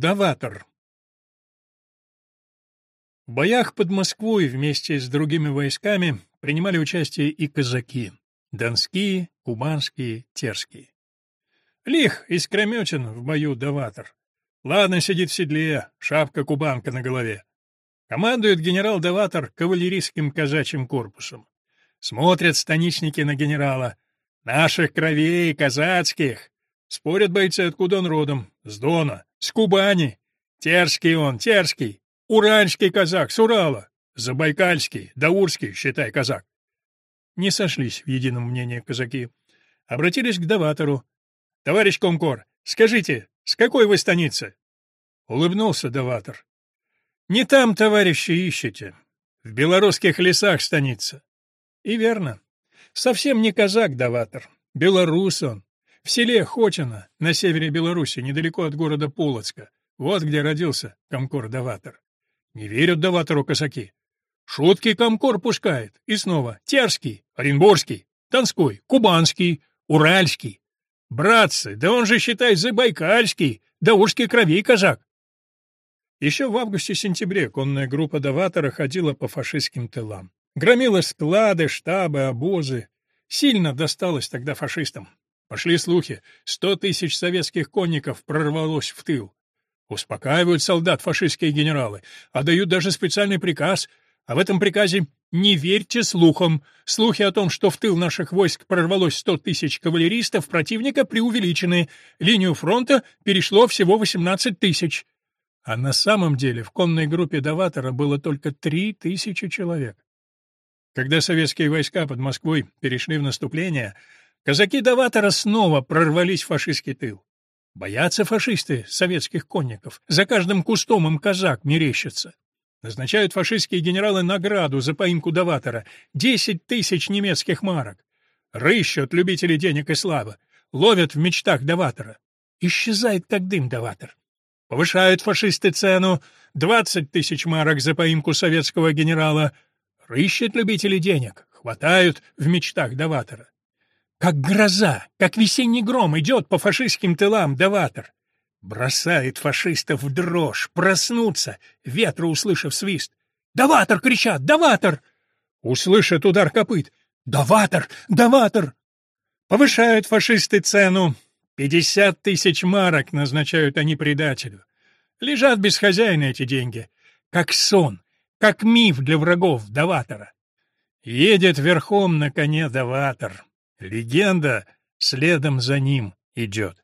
Даватор В боях под Москвой вместе с другими войсками принимали участие и казаки — донские, кубанские, терские. Лих искрометен в бою Даватор. Ладно сидит в седле, шапка-кубанка на голове. Командует генерал Даватор кавалерийским казачьим корпусом. Смотрят станичники на генерала. Наших кровей, казацких. Спорят бойцы, откуда он родом. С Дона, с Кубани. Терский он, терский. Уральский казак, с Урала. Забайкальский, даурский, считай, казак. Не сошлись в едином мнении казаки. Обратились к Даватору. «Товарищ Комкор, скажите, с какой вы станицы?» Улыбнулся Даватор. «Не там, товарищи, ищете. В белорусских лесах станица». И верно. Совсем не казак Даватор. Белорус он. В селе Хотино, на севере Беларуси, недалеко от города Полоцка. Вот где родился Комкор Даватор. Не верят Даватору казаки. Шутки Комкор пускает. И снова Терский, Оренбургский, Донской, Кубанский, Уральский. Братцы, да он же, считай, Забайкальский, да ужский крови казак. Еще в августе-сентябре конная группа Даватора ходила по фашистским тылам. Громила склады, штабы, обозы. Сильно досталось тогда фашистам. Пошли слухи, сто тысяч советских конников прорвалось в тыл. Успокаивают солдат фашистские генералы, а дают даже специальный приказ, а в этом приказе «не верьте слухам». Слухи о том, что в тыл наших войск прорвалось сто тысяч кавалеристов противника, преувеличены. Линию фронта перешло всего 18 тысяч. А на самом деле в конной группе Даватора было только три тысячи человек. Когда советские войска под Москвой перешли в наступление, казаки Даватора снова прорвались в фашистский тыл. Боятся фашисты советских конников. За каждым кустом им казак мерещится. Назначают фашистские генералы награду за поимку Даватора — десять тысяч немецких марок. Рыщут любители денег и славы, ловят в мечтах Даватора. Исчезает, как дым, Даватор. Повышают фашисты цену — двадцать тысяч марок за поимку советского генерала. Рыщут любители денег, хватают в мечтах Даватора. Как гроза, как весенний гром идет по фашистским тылам Даватор. Бросает фашистов в дрожь, проснуться, ветра услышав свист. «Даватор!» — кричат, «Даватор!» Услышат удар копыт. «Даватор! Даватор!» Повышают фашисты цену. Пятьдесят тысяч марок назначают они предателю. Лежат без хозяина эти деньги. Как сон, как миф для врагов Даватора. Едет верхом на коне Даватор. Легенда следом за ним идет.